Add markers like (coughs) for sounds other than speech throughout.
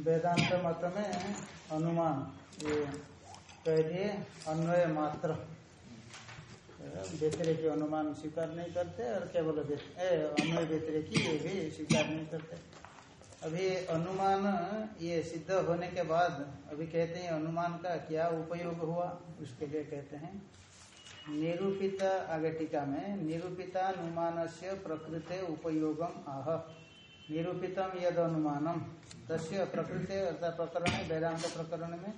वेदांत मत में अनुमान ये कह दिए अन्वय मात्र। व्यतिरेकी अनुमान स्वीकार नहीं करते और केवल अन्वय व्यतिरेकी ये भी स्वीकार नहीं करते। अभी अनुमान ये सिद्ध होने के बाद अभी कहते हैं अनुमान का क्या उपयोग हुआ, उसके लिए कहते हैं, निरूपित आगे टीका में निरूपिता अनुमान से प्रकृत उपयोगम आह। निरूपितम यद अनुमानम तस्य प्रकृति अर्थात प्रकरण, वेदांत प्रकरण में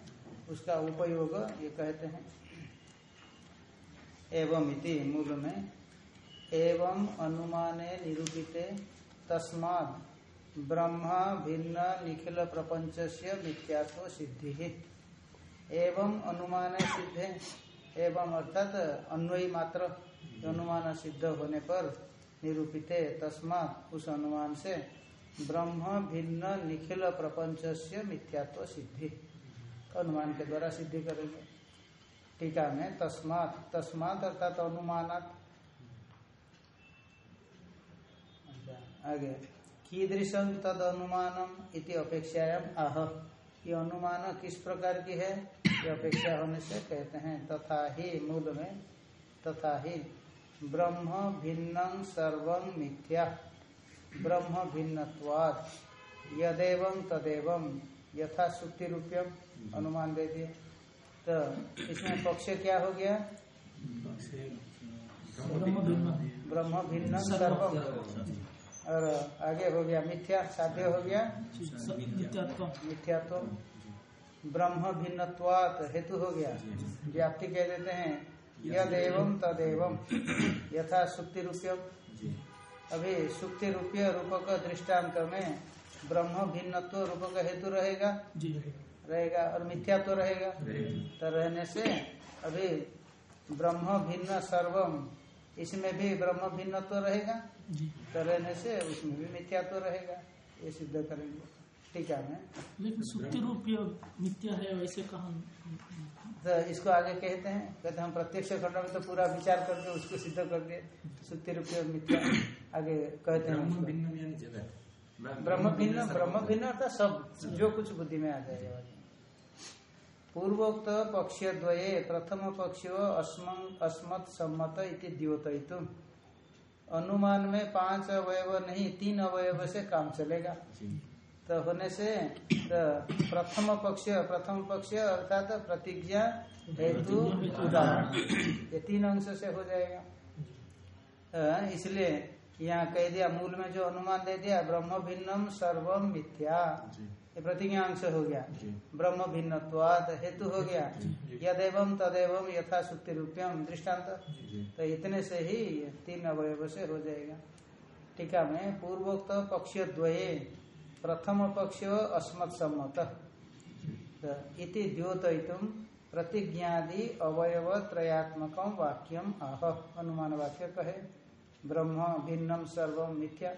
उसका उपयोग ये कहते हैं। एवं इति मूल में एवं अनुमाने निरूपिते तस्मात् ब्रह्म भिन्न निखिल प्रपंच से मिथ्यात्व सिद्धि। एवं अनुमान सिद्धे एवं अर्थात अन्वयी मात्र अनुमान सिद्ध होने पर निरूपित तस्मात् उस अनुमान से ब्रह्म भिन्न निखिल प्रपंच से मिथ्यात्व सिद्धि। अनुमान के द्वारा सिद्धि करेंगे। टीका में तस्मात् तस्मात् अर्थात अनुमानात। अच्छा, आगे कीदृशम तद अनुमानम इति अपेक्षायाम आह ये अनुमान किस प्रकार की है? ये अपेक्षा होने से कहते हैं तथा ही मूल में तथा ही ब्रह्म भिन्न सर्वं मिथ्या। ब्रह्म भिन्नत्वात्। यदेव तदेव यथा सुक्ति रूप्यम अनुमान दे दिए। तो इसमें पक्ष क्या हो गया? ब्रह्म भिन्न। सर्वम। और आगे हो गया मिथ्या साध्य हो गया? मिथ्यात्व। ब्रह्म भिन्नत्वात हेतु हो गया। व्याप्ति कह देते हैं। यद एवं तद एवं यथा सुक्ति रूप्यम अभी सुक्ति रूपीय रूपक दृष्टांत में ब्रह्म भिन्नत्व रूपक हेतु रहेगा। जी रहेगा। और मिथ्यात्व तो रहेगा। तो रहने से अभी ब्रह्म भिन्न सर्वम इसमें भी ब्रह्म भिन्न तो रहेगा तो रहने से उसमें भी मिथ्यात्व तो रहेगा। ये सिद्ध करेंगे। टीका में लेकिन सुक्ति रूपीय मिथ्या है वैसे कहा तो इसको आगे कहते हैं कहते हैं हम प्रत्यक्ष खंड में तो पूरा विचार करके उसको सिद्ध करके सुक्ति रूपीय मिथ्या आगे कहते हैं ब्रह्म भिन्न ब्रह्म भिन्न ब्रह्म भिन्न अर्थात सब जो कुछ बुद्धि में आ जाएगा पूर्वोक्त पक्ष द्वये प्रथम पक्ष अस्मत सम्मत इति द्योतयितुम अनुमान में पाँच अवयव नहीं तीन अवयव से काम चलेगा। तो होने से तो प्रथम पक्ष प्रथम पक्ष अर्थात तो प्रतिज्ञा हेतु उदाहरण ये तीन अंश से हो जाएगा। इसलिए यहाँ कह दिया मूल में जो अनुमान दे दिया ब्रह्म भिन्नम सर्वम मिथ्या। ये प्रतिज्ञा अंश हो गया। ब्रह्म भिन्नत्वाद हेतु हो गया। यदेवम तदेवम यथा सुक्ति रूप्यम दृष्टांत तो इतने से ही तीन अवयव से हो जाएगा। टीका में पूर्वोक्त पक्ष द्वये प्रथम पक्ष अस्मत् सम्मत तो इति द्योतयितुम प्रतिज्ञादि अवयव त्रयात्मक वाक्यम आह। अनुमान वाक्य कहे। ब्रह्म भिन्नम सर्वम मिथ्या।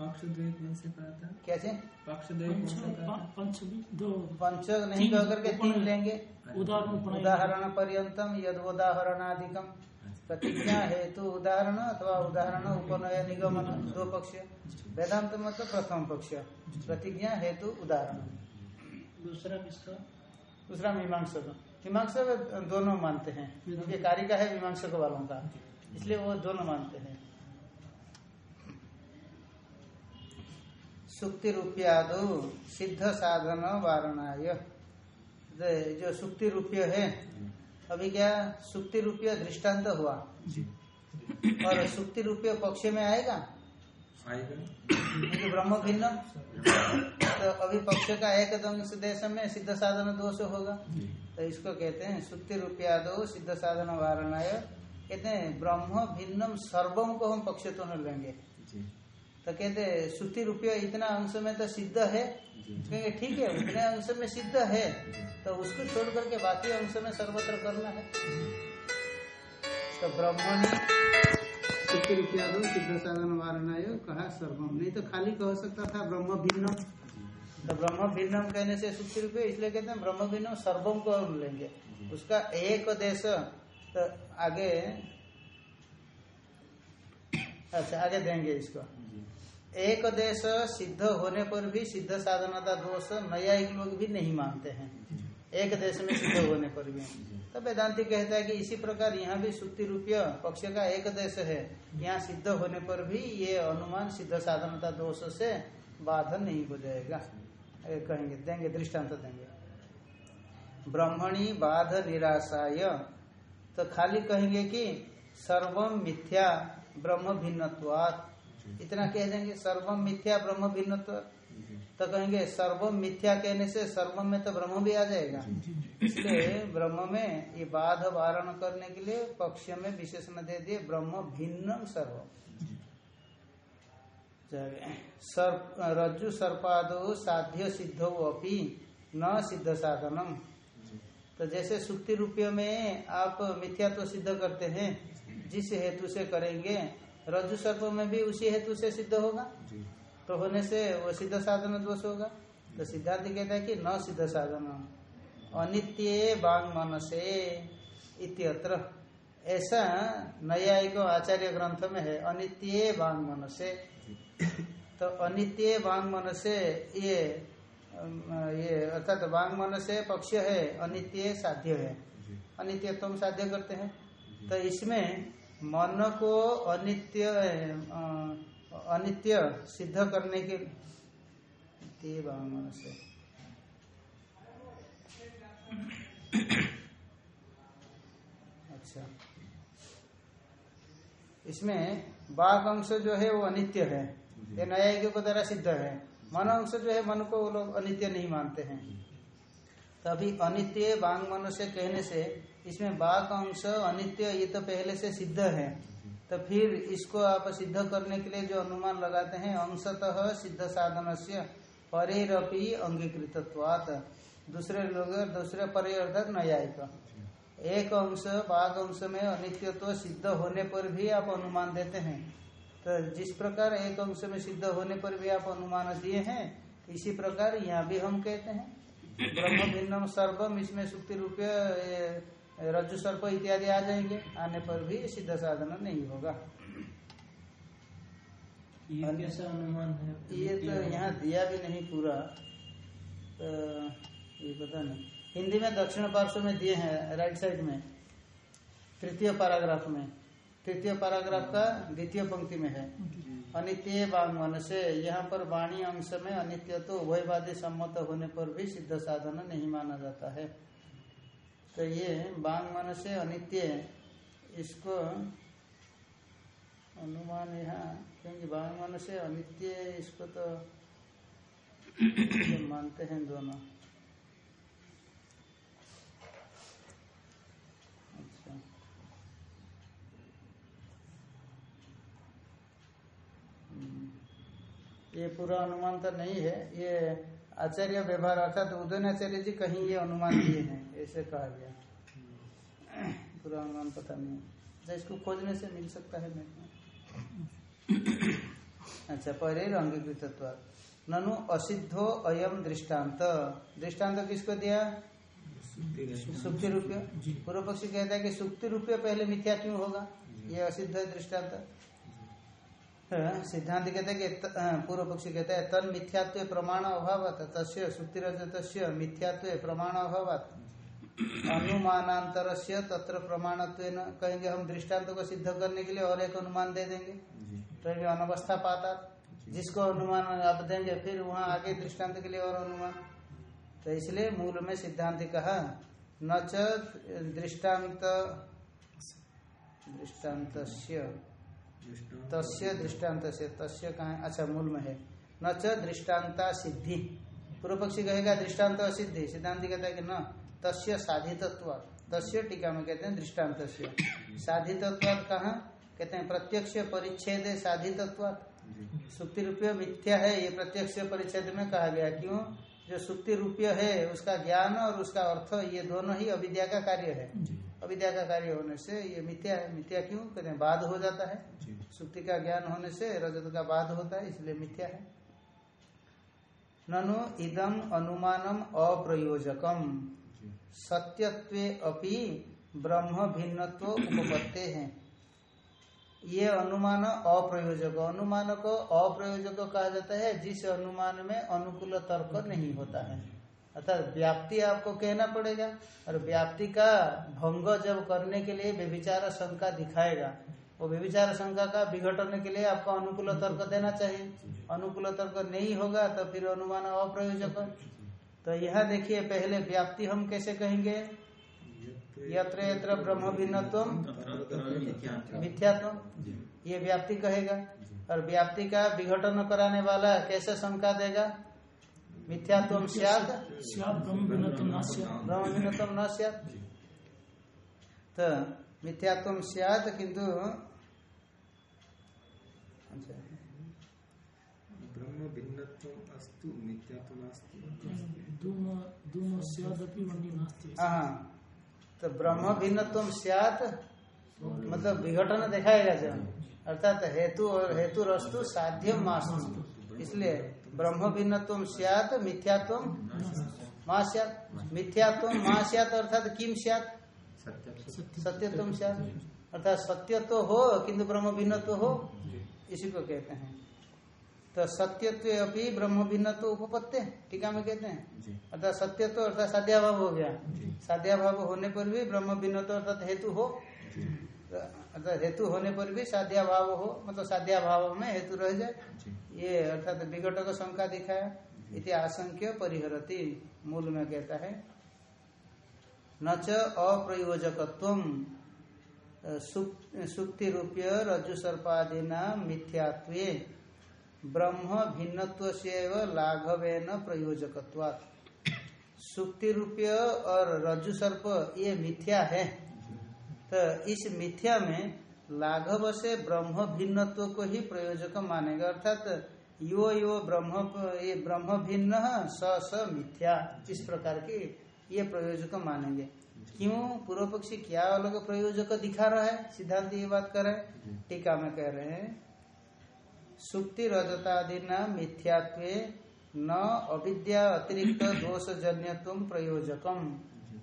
पक्ष से कैसे? पक्ष दो पंच नहीं कह करके तीन लेंगे। उदाहरण पर्यंतम यद उदाहरणादिकम। प्रतिज्ञा हेतु उदाहरण अथवा उदाहरण उपनय निगमन दो पक्ष। वेदांत मत प्रथम पक्ष। प्रतिज्ञा हेतु उदाहरण। दूसरा किसका दूसरा मीमांसक। मीमांसक दोनों मानते हैं। क्योंकि कारिका है मीमांसक वालों का। इसलिए वो दोनों मानते हैं। सुक्ति रूपयादो सिद्ध साधन वारणा जो सुक्ति रूपय है अभी क्या सुक्ति रूपय दृष्टांत हुआ? और सुक्ति रूपय पक्ष में आएगा? आएगा। क्योंकि ब्रह्म भिन्न। तो अभी पक्ष का एक दंश देश में सिद्ध साधन दोष होगा। तो इसको कहते हैं सुक्ति रूपयादो सिद्ध साधन वारणाय। कहते हैं ब्रह्म भिन्नम सर्वम को हम पक्ष तो न लेंगे। जी। तो कहते सुक्ति रूपया इतना अंश में तो सिद्ध है? कहेंगे ठीक है उतने अंश में सिद्ध है। तो उसको छोड़ करके बाकी अंश में सर्वत्र करना है। तो ब्रह्मणी सुक्ति रूपया दो सिद्ध साधन वारणाय कहा सर्वम। नहीं तो खाली कह सकता था ब्रह्म भिन्नम। तो ब्रह्म भिन्नम कहने से सुक्ति रुपये इसलिए कहते हैं ब्रह्म भिन्नम सर्वम को हम लेंगे। उसका एक देश तो आगे अच्छा आगे देंगे इसको। एक देश सिद्ध होने पर भी सिद्ध साधनता दोष न्यायिक लोग भी नहीं मानते हैं। एक देश में सिद्ध होने पर भी। तो वेदांति कहता है कि इसी प्रकार यहाँ भी सुक्ति रूपीय पक्ष का एक देश है। यहाँ सिद्ध होने पर भी ये अनुमान सिद्ध साधनता दोष से बाध नहीं हो जाएगा। कहेंगे, देंगे, दृष्टांत देंगे। ब्रह्मणी बाध निराशाय। तो खाली कहेंगे कि सर्वम मिथ्या ब्रह्म भिन्नत्वात्। इतना कह देंगे सर्वम मिथ्या ब्रह्म भिन्न तो कहेंगे सर्वम मिथ्या कहने से सर्वम में तो ब्रह्म भी आ जाएगा। इसलिए ब्रह्म में ये बाध वारण करने के लिए पक्ष में विशेषण दे दिए ब्रह्म भिन्नम सर्व। सर्प रज्जु सर्पादो साध्य सिद्धो अपि न सिद्ध साधनम। तो जैसे सुक्ति रुपये में आप मिथ्या तो सिद्ध करते हैं जिस हेतु से करेंगे रज्जु सर्प में भी उसी हेतु से सिद्ध होगा। तो होने से वो सिद्ध साधन दोष होगा। तो सिद्धांत कहता है कि न सिद्ध साधन। अनित्य बांग मन से इत्यत्र ऐसा न्यायिक आचार्य ग्रंथ में है अनित्य बांग मन से तो अनित्य बांग मन से ये ये अर्थात बांग मन से पक्ष है अनित्य साध्य है। अनित्य तुम साध्य करते हैं। तो इसमें मन को अनित्य अनित्य सिद्ध करने के मन से अच्छा। इसमें बाघ अंश जो है वो अनित्य है। ये न्यायिक को द्वारा सिद्ध है। मन अंश जो है मन को वो लोग अनित्य नहीं मानते हैं। तभी अनित्य बांग मन से कहने से इसमें बाघ अंश अनित्य ये तो पहले से सिद्ध है। तो फिर इसको आप सिद्ध करने के लिए जो अनुमान लगाते हैं, अंशतः सिद्ध साधन से परेरपी अंगीकृतत्वात। दूसरे लोग, दूसरे परे अर्थात न्यायिक। एक अंश बाघ अंश में अनित्यत्व सिद्ध होने पर भी आप अनुमान देते हैं। तो जिस प्रकार एक अंश में सिद्ध होने पर भी आप अनुमान दिए हैं, इसी प्रकार यहाँ भी हम कहते हैं। ब्रह्म भिन्नम सर्वम, इसमें सुक्ति रुपये रज्जु सर्प इत्यादि आ जाएँगे आने पर भी सिद्ध साधन नहीं होगा। ये कैसा अनुमान है? ये तो यहाँ दिया भी नहीं पूरा। तो ये पता नहीं। हिंदी में दक्षिण पार्श्व में दिए हैं राइट साइड में। तृतीय पैराग्राफ में। तृतीय पैराग्राफ का द्वितीय पंक्ति में है। अनित्य बांगमन से। यहाँ पर वाणी अंश में अनित्य तो उभयवादी सम्मत होने पर भी सिद्ध साधन नहीं माना जाता है। तो ये बांग मन से अनित्य इसको अनुमान यहाँ क्योंकि बांगमन से अनित्य इसको तो (coughs) मानते हैं दोनों। अच्छा। ये पूरा अनुमान तो नहीं है, ये आचार्य व्यवहार अर्थात उदयन आचार्य जी कहीं ये अनुमान दिए हैं ऐसे कहा गया। पूरा अनुमान पता नहीं अच्छा इसको खोजने से मिल सकता है मेरे अच्छा पहले अंगीकृत ननु असिद्धो अयम दृष्टांत दृष्टांत किसको दिया? सुक्ति रुपये पूर्व पक्षी कहता है कि सुक्ति रुपये पहले मिथ्या क्यों होगा? ये असिद्ध दृष्टांत सिद्धांत कहते हैं कि पूर्व पक्षी कहते हैं तन मिथ्यात्व प्रमाण अभाव तस्य सुक्ति मिथ्यात्व प्रमाण अभाव अनुमानांतर से तत्र प्रमाणत्व कहेंगे हम दृष्टांत को सिद्ध करने के लिए और एक अनुमान दे देंगे। कहेंगे अनवस्था पाता। जिसको अनुमान आप देंगे फिर वहाँ आगे दृष्टांत के लिए और अनुमान। तो इसलिए मूल में सिद्धांत कहा न च दृष्टांत दृष्टांत तस्य दृष्टांत से तस्य कहा अच्छा मूल में है। न च दृष्टान्ता सिद्धि। पूर्व पक्षी कहेगा दृष्टांत सिद्धि। सिद्धांत कहता है कि न तस्य साधितत्व तस्य टीका में कहते हैं दृष्टांत से साधितत्व कहा? कहते हैं प्रत्यक्ष परिच्छेद साधितत्व सुक्ति रुपये मिथ्या है ये प्रत्यक्ष परिच्छेद में कहा गया। क्यों? जो सुक्ति रुपये है उसका ज्ञान और उसका अर्थ ये दोनों ही अविद्या का कार्य है। अविद्या का कार्य होने से ये मिथ्या है। मिथ्या क्यों? कहते हैं बाध हो जाता है। सुक्ति का ज्ञान होने से रजत का बाध होता है इसलिए मिथ्या है। ननु इदम अनुमानम अप्रयोजकम। सत्यत्वे अपि ब्रह्म भिन्नत्व उपपत्ते हैं। ये अनुमान अप्रयोजक। अनुमान को अप्रयोजक कहा जाता है, जिस अनुमान में अनुकूल तर्क नहीं होता है। अर्थात व्याप्ति आपको कहना पड़ेगा, और व्याप्ति का भंग जब करने के लिए व्यभिचार शंका दिखाएगा, वो व्यभिचार शंका का विघटन के लिए आपको अनुकूल तर्क देना चाहिए। अनुकूल तर्क नहीं होगा तो फिर अनुमान अप्रयोजक। तो यहाँ देखिए, पहले व्याप्ति हम कैसे कहेंगे? यत्र यत्र ब्रह्म भिन्नत्व। मिथ्यात्व ये व्याप्ति कहेगा। और व्याप्ति का विघटन कराने वाला कैसे शंका देगा? मिथ्यात्व सियात। ब्रह्म न सियात। तो मिथ्यात्व सियात किंतु अच्छा। ब्रह्म भिन्नत्वम् अस्तु नास्ति। वन्य नास्ति। हाँ तो ब्रह्म भिन्नत्व सियात मतलब विघटन दिखाएगा जब अर्थात हेतु और हेतु रस्तु साध्य मास्तु। इसलिए ब्रह्म भिन्नत्व सियात मिथ्यात्व माँ सियात। मिथ्यात्व माँ सियात अर्थात किम सियात? सत्य सत्यत्व सियात। अर्थात सत्य तो हो किंतु ब्रह्म भिन्न तो हो इसी को कहते हैं। तो सत्यत्व अभी ब्रह्म भिन्नत्व उपपत्ति टीका में कहते हैं। अर्थात सत्य तो अर्थात साध्याभाव हो गया। साध्याभाव होने पर भी ब्रह्म भिन्नत्व अर्थात हेतु हो। अर्थात हेतु होने पर भी साध्या भाव हो मतलब साध्या भाव में हेतु रह जाए। ये अर्थात विघट का शंका दिखाया। इति आशंक्य परिहरती मूल में कहता है। न च अप्रयोजकत्व सुक्ति रूपय रज्जु सर्पादीना मिथ्यात्वे ब्रह्म भिन्नत्व से लाघवेन प्रयोजकत्वात्। सुक्ति रूपय और रज्जु सर्प ये मिथ्या है। तो इस मिथ्या में लाघव से ब्रह्म भिन्नत्व को ही प्रयोजक मानेगा। अर्थात यो यो ब्रह्म ये ब्रह्म भिन्न स स मिथ्या इस प्रकार की ये प्रयोजक मानेंगे। क्यों? पूर्व पक्षी क्या अलग प्रयोजक दिखा रहा है? सिद्धांत ये बात कर रहे हैं। टीका में कह रहे हैं सुक्ति रजतादिना मिथ्यात्व न अविद्या अतिरिक्त दोष जन्यत्व प्रयोजकम।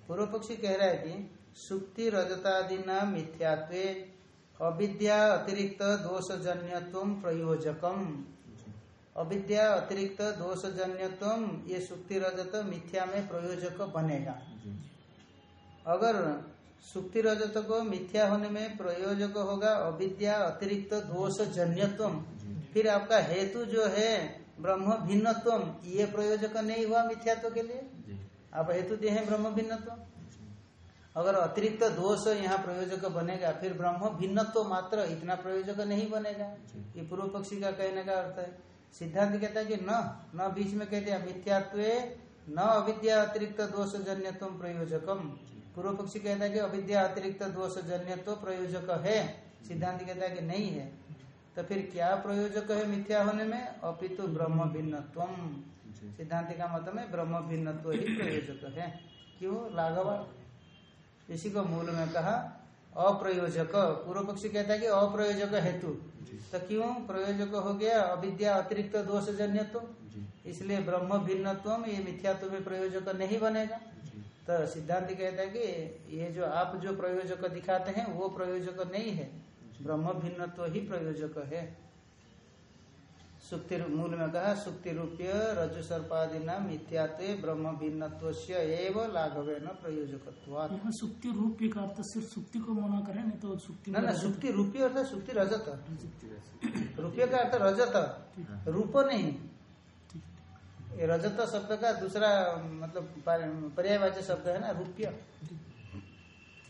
पूर्व पक्षी कह रहा है कि सुक्ति रजतादिना मिथ्यात्वे अविद्या अतिरिक्त दोष जन्यत्व प्रयोजकम। अविद्या अतिरिक्त दोष जन्यत्व ये सुक्ति रजत मिथ्या में प्रयोजक बनेगा। अगर सुक्ति रजत को मिथ्या होने में प्रयोजक होगा अविद्या अतिरिक्त दोष जन्यत्व फिर आपका हेतु जो है ब्रह्म भिन्नत्व ये प्रयोजक नहीं हुआ मिथ्यात्व के लिए? आप हेतु दिए हैं ब्रह्म भिन्नत्व? अगर अतिरिक्त दोष यहाँ प्रयोजक बनेगा फिर ब्रह्म भिन्नत्व मात्र इतना प्रयोजक नहीं बनेगा। ये पूर्व पक्षी का कहने का अर्थ है। सिद्धांत कहता है कि न न बीच में कहते हैं मिथ्यात्व न अविद्या अतिरिक्त दोष जन्यत्व प्रयोजकम। पूर्व पक्षी कहता है कि अविद्या अतिरिक्त दोष जन्यत्व प्रयोजक है। सिद्धांत कहता है कि नहीं है। तो फिर क्या प्रयोजक है मिथ्या होने में? अपितु ब्रह्म भिन्नत्वम। जी। सिद्धांत का मत में ब्रह्म भिन्नत्व ही प्रयोजक है। क्यों? लाघवा इसी को मूल में कहा अप्रयोजक। पूर्व पक्षी कहता है कि अप्रयोजक हेतु। तो क्यों? प्रयोजक हो गया अविद्या अतिरिक्त दोष जन्यत्व जी। इसलिए ब्रह्म भिन्नत्व ये मिथ्यात्व में प्रयोजक नहीं बनेगा। तो सिद्धांत कहता है कि ये जो आप जो प्रयोजक दिखाते हैं वो प्रयोजक नहीं है। ब्रह्म भिन्नत्व ही प्रयोजक है। सुक्ति मूल में कहा सुक्ति रूपय रजु सर्पादिना मिथ्यात्व ब्रह्म भिन्नत्व एव लाघवे न प्रयोजकत्वात्। यहाँ सुक्ति रूप का अर्थ सिर्फ़ सुक्ति को मना करें नहीं तो सुक्ति ना ना सुक्ति रूपी अर्थात सुक्ति रजत। रुपये का अर्थ रजत। रूप नहीं। ये रजत शब्द का दूसरा मतलब पर्यायवाची शब्द है ना रूप्य।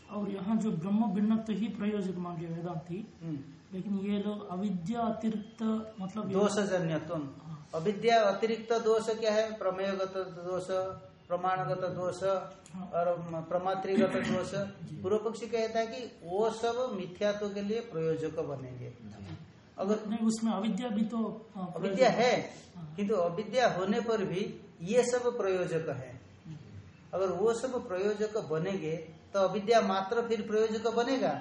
और यहाँ जो ब्रह्म भिन्नत्व ही प्रयोजक मांगे वेदांति हम्म। लेकिन ये लोग अविद्या अतिरिक्त मतलब दोष जन्यत्व अविद्या अतिरिक्त दोष क्या है? प्रमेयगत दोष प्रमाणगत दोष और प्रमात्रिगत दोष। पूर्व पक्षी कहता है कि वो सब मिथ्यात्व के लिए प्रयोजक बनेंगे। अगर नहीं उसमें अविद्या भी तो हाँ, अविद्या है किंतु अविद्या होने पर भी ये सब प्रयोजक है। अगर वो सब प्रयोजक बनेंगे तो अविद्या मात्र फिर प्रयोजक बनेगा?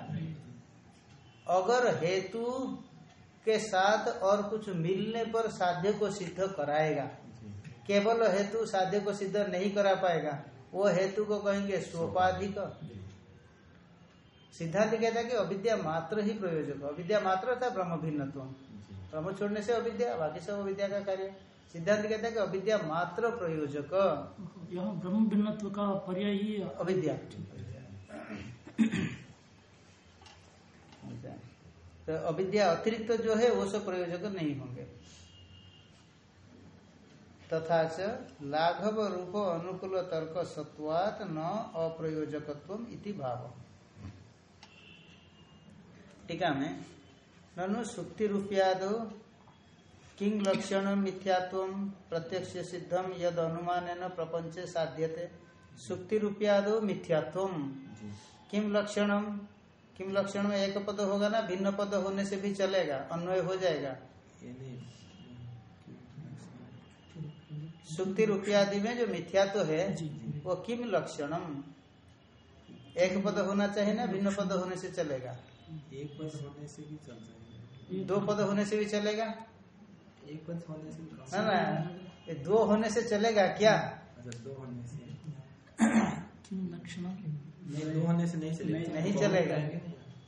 अगर हेतु के साथ और कुछ मिलने पर साध्य को सिद्ध कराएगा। केवल हेतु साध्य को सिद्ध नहीं करा पाएगा। वो हेतु को कहेंगे सोपाधिक। सिद्धांत कहता है कि अविद्या मात्र ही प्रयोजक। अविद्या मात्र था ब्रह्म भिन्नत्व। ब्रह्म छोड़ने से अविद्या बाकी सब अविद्या का कार्य। सिद्धांत कहता है कि अविद्या मात्र प्रयोजक। यहाँ ब्रह्म भिन्नत्व का पर्याय ही अविद्या। तो अविद्या अतिरिक्त जो है वो सब प्रयोजक नहीं होंगे। तथा च लाघव रूप अनुकूल तर्क सत्वात न अप्रयोजकत्व इति भाव टीका में ननु सुक्ति रूपयादो किंग लक्षण मिथ्यात्व प्रत्यक्ष सिद्धम यद अनुमान प्रपंच साध्यते। सुक्ति रूपयादो मिथ्यात्व किम लक्षणम? किम लक्षण में एक पद होगा ना भिन्न पद होने से भी चलेगा अन्वय हो जाएगा। सुक्ति रूपयादि में जो मिथ्यात्व है वो किम लक्षणम? एक पद होना चाहिए ना भिन्न पद होने से चलेगा। एक पद होने से भी चल जाएगा। दो पद होने से भी चलेगा? एक पद होने से भी ना ना ये दो होने से चलेगा क्या? अच्छा दो होने से। किम लक्षण नहीं होने से नहीं चलेगा। नहीं चलेगा।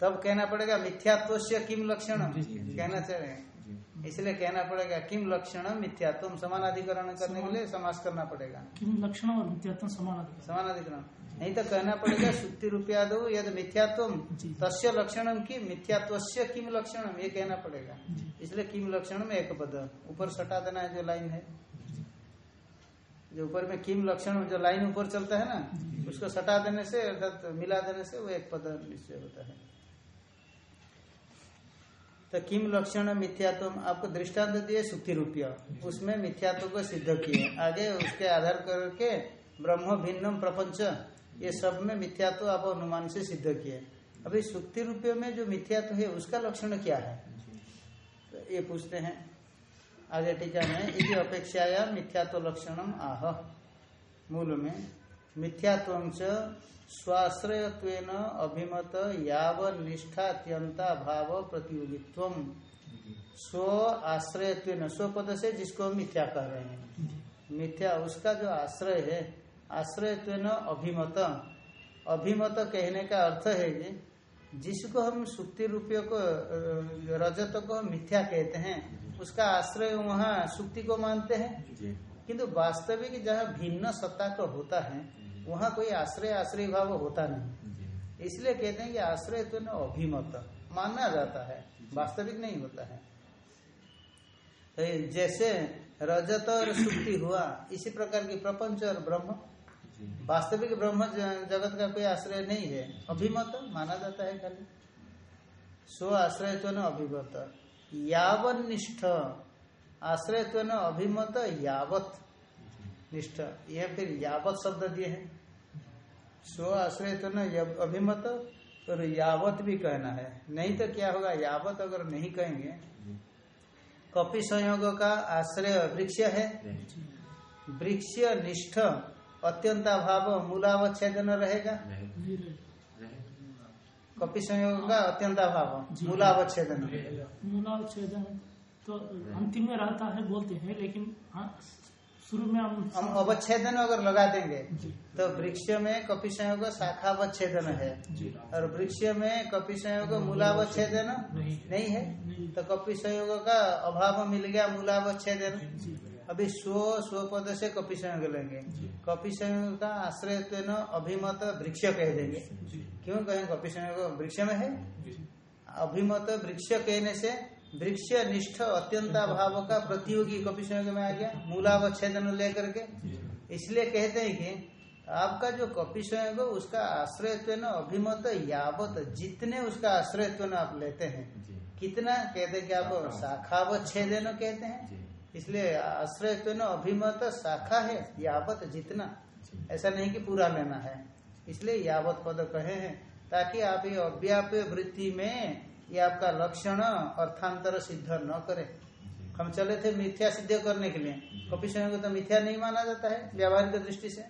तब कहना पड़ेगा मिथ्यात्व से किम लक्षण। कहना चाहिए जी। इसलिए कहना पड़ेगा किम लक्षण मिथ्यात्व समानाधिकरण करने के लिए समास करना पड़ेगा। किम लक्षण और मिथ्यात्व समान अधिकार समानाधिकरण। नहीं तो कहना पड़ेगा सुक्ति रूपयादो यद मिथ्यात्व। तस्य लक्षणम की मिथ्यात्व किम लक्षणम? ये कहना पड़ेगा। इसलिए किम लक्षण में एक पद। ऊपर सटा देना है जो लाइन है। जो ऊपर में किम लक्षण जो लाइन ऊपर चलता है ना उसको सटा देने से अर्थात मिला देने से वो एक पद निश्चय होता है। तो किम लक्षण मिथ्यात्व आपको दृष्टांत दिए सुक्ति रूपया उसमें मिथ्यात्व को सिद्ध किए। आगे उसके आधार करके ब्रह्म भिन्नम प्रपंच ये सब में मिथ्यात्व आप अनुमान से सिद्ध किए। अभी सुक्ति रुपये में जो मिथ्यात्व है उसका लक्षण क्या है? तो ये पूछते हैं। आगे टीका में इति अपेक्षाया मिथ्यात्व लक्षणम आह। मूल में मिथ्यात्व स्वाश्रयत्वेन अभिमत याव निष्ठात्यंता भाव प्रतियोगित्व स्व आश्रयत्वेन, स्व पद से जिसको हम मिथ्या कह रहे हैं। मिथ्या, उसका जो आश्रय है, आश्रयत्वेन अभिमत। अभिमत कहने का अर्थ है जिसको हम सुक्ति रुपये को रजत को मिथ्या कहते हैं उसका आश्रय वहाँ सुक्ति को मानते हैं। किंतु वास्तविक जहाँ भिन्न सत्ता का होता है वहाँ कोई आश्रय आश्रय भाव होता नहीं। इसलिए कहते हैं कि आश्रय तो न अभिमत माना जाता है वास्तविक नहीं होता है। तो जैसे रजत और सुक्ति हुआ इसी प्रकार की प्रपंच और ब्रह्म। वास्तविक ब्रह्म जगत का कोई आश्रय नहीं है। अभिमत माना जाता है खाली। स्व आश्रय तो न अभिमत। यावन निष्ठ आश्रय तो न अभिमत यावत। निष्ठ। यह फिर यावत शब्द दिए हैं। स्व आश्रय तो न अभिमत और यावत भी कहना है। नहीं तो क्या होगा? यावत अगर नहीं कहेंगे कपि संयोग का आश्रय वृक्ष है। वृक्ष निष्ठ अत्यंताभाव मूलावच्छेदन रहेगा। कपि संयोग का अत्यंताभाव। मूलावच्छेदन। मूलाच्छेदन तो अंतिम में रहता है बोलते हैं लेकिन हाँ, शुरू में हम हम अवच्छेदन अगर लगा देंगे तो वृक्ष में कपि संयोग शाखावच्छेदन है। और वृक्ष में कपि संयोग मूलावच्छेदन नहीं। नहीं है? तो कपि संयोग का अभाव मिल गया मूलावच्छेदन। अभी स्व स्व पद से कपि संयोग लेंगे। कपि संयोग का आश्रय अभिमत वृक्ष कह देंगे क्यों कहें कपि संयोग वृक्ष में है? अभिमत वृक्ष कहने से वृक्ष निष्ठ अत्यंता भाव का प्रतियोगी कपि संयोग में आ गया मूलावच्छेदन लेकर के। इसलिए कहते हैं कि आपका जो कपि संयोग उसका आश्रयत्व अभिमत यावत जितने उसका आश्रयत्व आप लेते हैं। कितना कहते हैं कि आप शाखावच्छेदन। कहते हैं? इसलिए आश्रयत्व अभिमत शाखा है, यावत जितना। ऐसा नहीं कि पूरा लेना है। इसलिए यावत पद कहे हैं, ताकि आप ये अव्याप्य वृत्ति में ये आपका लक्षण अर्थांतर सिद्ध न करे। हम चले थे मिथ्या सिद्ध करने के लिए। कपि समय को तो मिथ्या नहीं माना जाता है, व्यावहारिक दृष्टि से।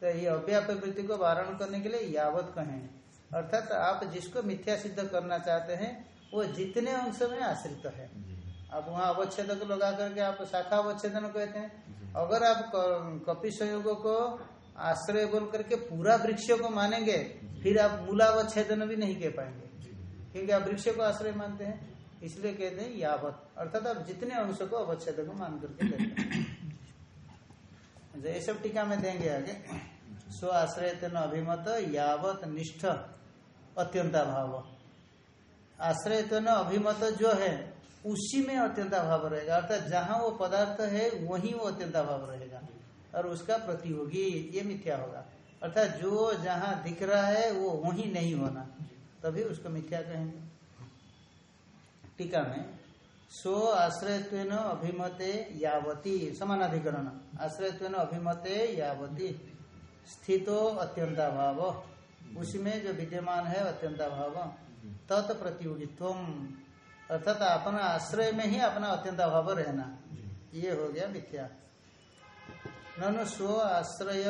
तो ये अव्याप्य वृत्ति को वारण करने के लिए यावत कहें। अर्थात आप जिसको मिथ्या सिद्ध करना चाहते हैं, वो जितने अंश में आश्रित है। आप वहाँ अवच्छेदक लगा करके आप शाखा अवच्छेदन कहते हैं। अगर आप क- कपि संयोग को आश्रय बोल करके पूरा वृक्ष को मानेंगे फिर आप मूलावच्छेदन भी नहीं कह पाएँगे। क्योंकि आप वृक्ष को आश्रय मानते हैं इसलिए कहते हैं यावत। अर्थात आप जितने अंश को अवच्छेद को मान करके लेते हैं। अच्छा, ये सब टीका में देंगे आगे। स्व आश्रय तेन अभिमत यावत निष्ठ अत्यंता भाव आश्रय तेन अभिमत जो है उसी में अत्यंत भाव रहेगा। अर्थात जहाँ वो पदार्थ है, वहीं वो अत्यंता भाव रहेगा। और उसका प्रतियोगी, ये मिथ्या होगा। अर्थात जो जहाँ दिख रहा है, वो वहीं नहीं होना। तभी उसको मिथ्या कहेंगे। टीका में, सो आश्रयत्व अभिमते यावती, समानाधिकरण। आश्रयत्व अभिमते यावती, स्थितो अत्यंता भाव उसमें जो विद्यमान है, अत्यंता भाव तत् प्रतियोगित्व अर्थात अपना आश्रय में ही अपना अत्यंता भाव रहना। ये हो गया मिथ्या। ननु स्व आश्रय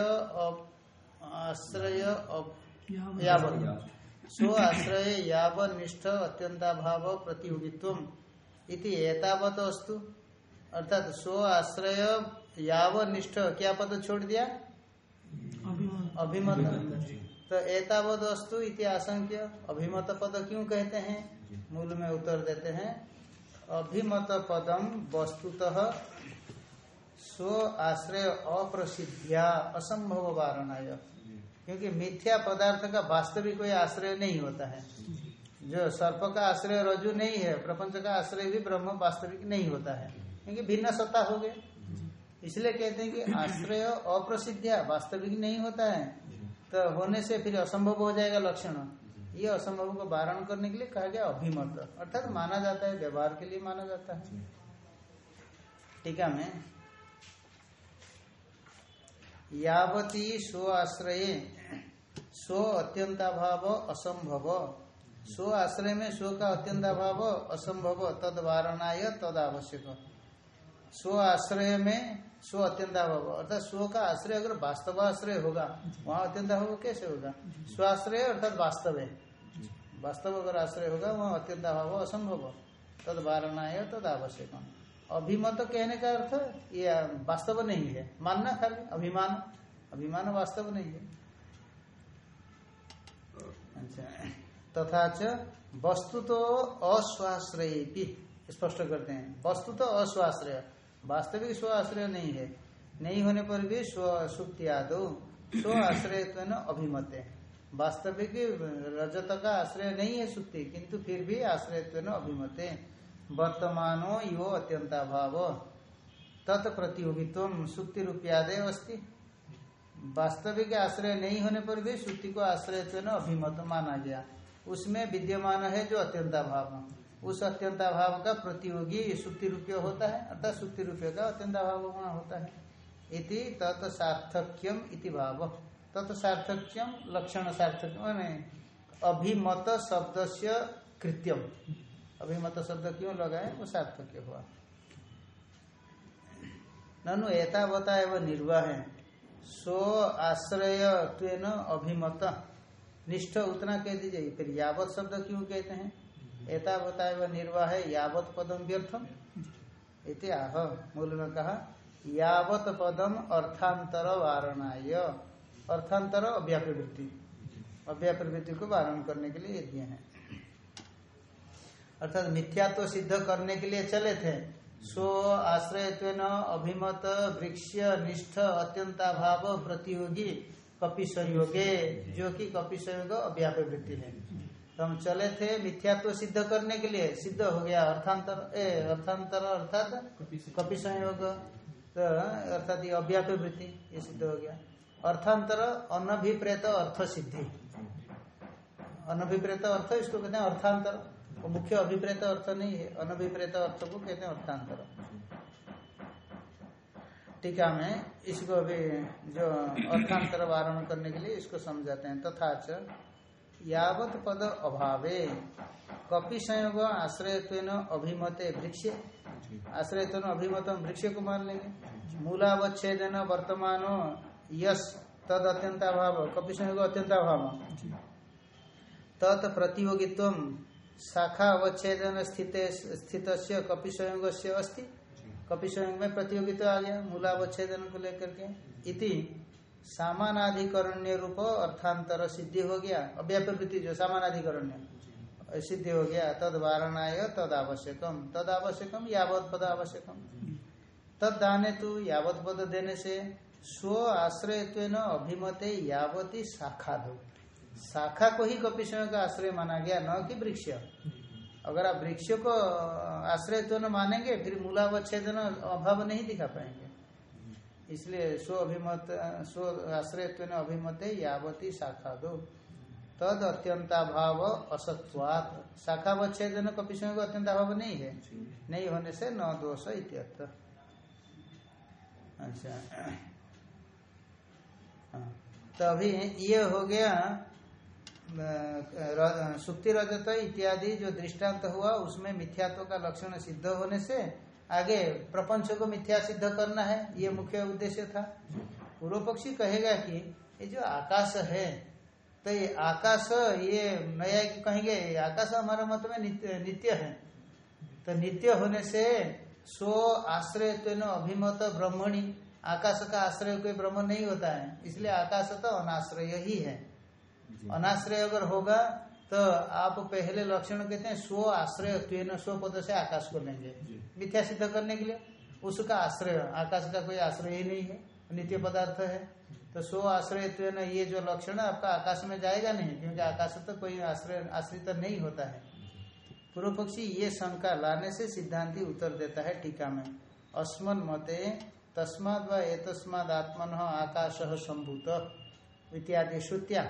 आश्रय यावत। स्व आश्रय याव निष्ठ अत्यंता भाव प्रतियोगित्व इति एतावत अस्तु। अर्थात स्व आश्रय याव निष्ठ क्या पद छोड़ दिया? अभिमान अभिमत तो एतावत अस्तु इति आशंक्य अभिमत पद क्यों कहते हैं? मूल में उत्तर देते हैं। अभिमत पदम वस्तुतः स्व आश्रय अप्रसिद्धिया असंभव वारणाय। क्योंकि मिथ्या पदार्थ का वास्तविक कोई आश्रय नहीं होता है। जो सर्प का आश्रय रजु नहीं है, प्रपंच का आश्रय भी ब्रह्म वास्तविक नहीं होता है। क्योंकि भिन्न सत्ता हो गए इसलिए कहते हैं कि आश्रय अप्रसिद्धिया वास्तविक नहीं होता है। तो होने से फिर असंभव हो जाएगा लक्षण। ये असंभव को वारण करने के लिए कहा गया अभिमत। अर्थात माना जाता है, व्यवहार के लिए माना जाता है। टीका में। यावती स्व आश्रय स्व अत्यंताभाव असंभव। स्व आश्रय में स्व का अत्यंताभाव असंभव तद वारणाय तद आवश्यक स्व आश्रय में स्व अत्यंताभाव अर्थात स्व का आश्रय अगर वास्तव आश्रय होगा, वहाँ अत्यंताभाव कैसे होगा? स्वाश्रय अर्थात वास्तव है वास्तव अगर आश्रय होगा, वहाँ अत्यंताभाव असंभव। तद वारणाय, तद आवश्यक। अभिमत कहने का अर्थ, ये वास्तव नहीं है। मानना खाली, अभिमान। अभिमान वास्तव नहीं है। अच्छा। तथा च वस्तु तो अस्वाश्रय स्पष्ट करते हैं। वस्तु तो अस्वाश्रय। वास्तविक स्व आश्रय नहीं है। नहीं होने पर भी स्व सुक्ति आदो, स्व आश्रय अभिमत। है वास्तविक रजत का आश्रय नहीं है सुक्ति किंतु फिर भी आश्रय अभिमत। है वर्तमानो यो अत्यंता भाव तत्प्रतियोगित्व सुक्ति रूपयादे अस्ति। वास्तविक आश्रय नहीं होने पर भी सुक्ति को आश्रय अभिमत माना गया। उसमें विद्यमान है जो अत्यंता भाव उस अत्यंता भाव का प्रतियोगी सुक्ति रुपये होता है अर्थात सुक्ति रुपये का अत्यंता भाव वहाँ होता है। इति तत् सार्थक्यम इति भाव। तत् सार्थक्यम लक्षण सार्थक्य अभिमत शब्द से कृत्यम। अभिमत शब्द क्यों लगाए? वो सार्थक्य हुआ। ननु एतावता एवं निर्वाह है। सो आश्रय अभिमत। निष्ठ उतना कह दीजिए, फिर यावत शब्द क्यों कहते हैं? एतावता एवं निर्वाह यावत पदम व्यर्थम। इति आह मूल में कहा यावत पदम अर्थांतर वारणाय अर्थांतर अव्यापवृत्ति। अव्यापवृत्ति को वारण करने के लिए दिए हैं। अर्थात मिथ्या तो सिद्ध करने के लिए चले थे। सो आश्रय अभिमत वृक्ष निष्ठ अत्यंता भाव प्रतियोगी कपि संयोगे जो कि कपि संयोग अव्यापक है। तो हम चले थे मिथ्यात्व तो सिद्ध करने के लिए। सिद्ध हो गया अर्थांतर ए अर्थांतर अर्थात कपि संयोग। तो अर्थात ये अव्यापक वृत्ति ये सिद्ध हो गया। अर्थांतर अनभिप्रेत अर्थ सिद्धि। अनभिप्रेत अर्थ इसको कहते हैं अर्थांतर। वो मुख्य अभिप्रेत अर्थ नहीं है अनभिप्रेत अर्थ को कहते हैं अर्थांतर। टीका में इसको अभी जो अर्थांतर वारण करने के लिए इसको समझाते हैं। तथा च यावत पद अभावे। कपि संयोग आश्रय अभिमते वृक्ष। आश्रय अभिमत वृक्ष को मान लेंगे मूलावच्छेदन वर्तमानो यश तद अत्यंताभाव कपि संयोग अत्यंताभाव तत् प्रतियोगित्व शाखा अवच्छेदन स्थित स्थित कपि संयोग से अस्ति। कपि संयोग में प्रतियोगिता आ गया। मूलावच्छेदन को लेकर के। इति सामानाधिकरण्य रूप अर्थांतर सिद्धि हो गया अव्यापृति जो सामानाधिकरण्य सिद्धि हो गया तद वारणाय तद आवश्यकम तद आवश्यकम यावत पद आवश्यकम तद दाने तू यावत पद देने से स्व आश्रय अभिमते यावती शाखा दो शाखा को ही कपिशय का आश्रय माना गया न कि वृक्ष अगर आप वृक्ष को आश्रय तो न मानेंगे फिर मूलावच्छेदन अभाव नहीं दिखा पाएंगे इसलिए स्व अभिमत स्व आश्रय अभिमत यावती शाखा दो तद अत्यंताभाव असत्वात। शाखा वच्छेदन कपिशय को अत्यंताभाव नहीं है। नहीं होने से न दोष इत्यर्थ। अच्छा। हाँ, तो अभी ये हो गया सुक्ति रजत इत्यादि जो दृष्टांत हुआ उसमें मिथ्यात्व का लक्षण सिद्ध होने से आगे प्रपंच को मिथ्या सिद्ध करना है ये मुख्य उद्देश्य था। पूर्व पक्षी कहेगा कि ये जो आकाश है तो ये आकाश ये नया कहेंगे आकाश हमारे मत में नित्य, नित्य है। तो नित्य होने से स्व आश्रय तो अभिमत ब्रह्मणी आकाश का आश्रय कोई ब्रह्म नहीं होता है। इसलिए आकाश तो अनाश्रय ही है। अनाश्रय अगर होगा तो आप पहले लक्षण कहते हैं स्व आश्रय त्वेन स्व पद से आकाश को लेंगे। मिथ्या सिद्ध करने के लिए उसका आश्रय आकाश का कोई आश्रय ही नहीं है नित्य पदार्थ है। तो स्व आश्रय त्वेन ये जो लक्षण है आपका आकाश में जाएगा नहीं क्योंकि आकाश तो कोई आश्रय आश्रित नहीं होता है। पूर्व पक्षी ये शंका लाने से सिद्धांति उत्तर देता है टीका में। अस्मन मते तस्माद व एतस्माद आत्मन आकाश संभूत इत्यादि श्रुतिया।